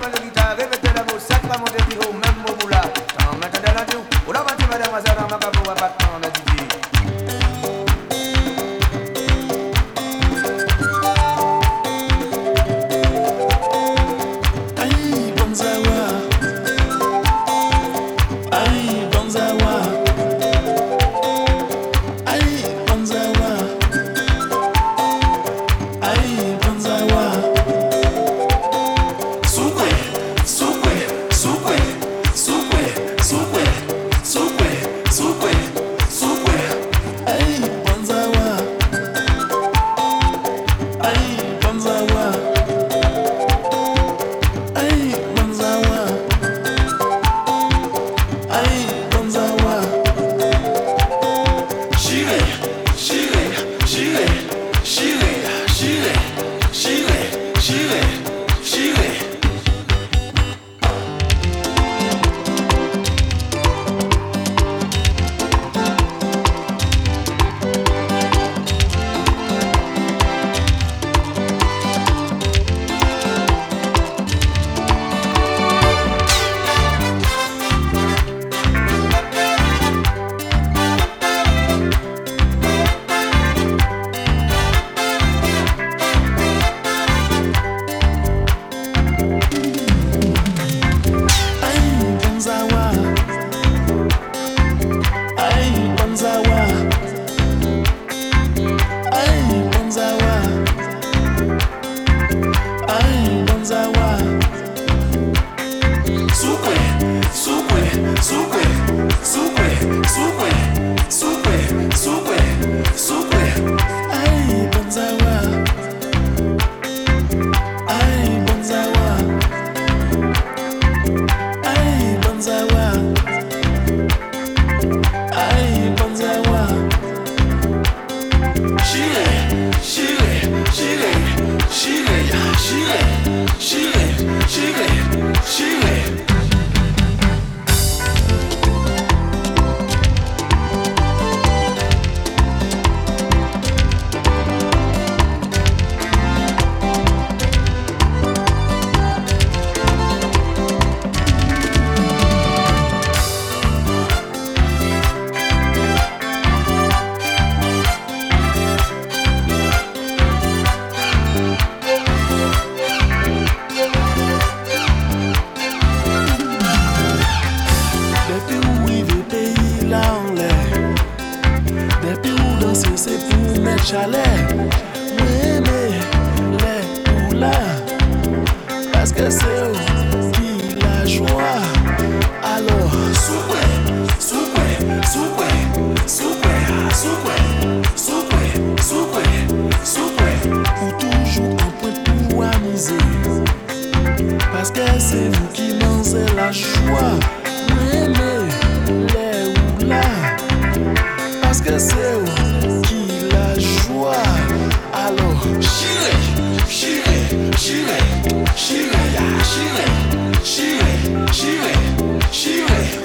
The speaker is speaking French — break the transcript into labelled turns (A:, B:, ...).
A: Vamos a
B: c'est vous qui lancez la joie. M'aimer, l'air ou parce que c'est vous qui la joie. Alors, chire, chire, chire, chire, chire, chire, chire, chire.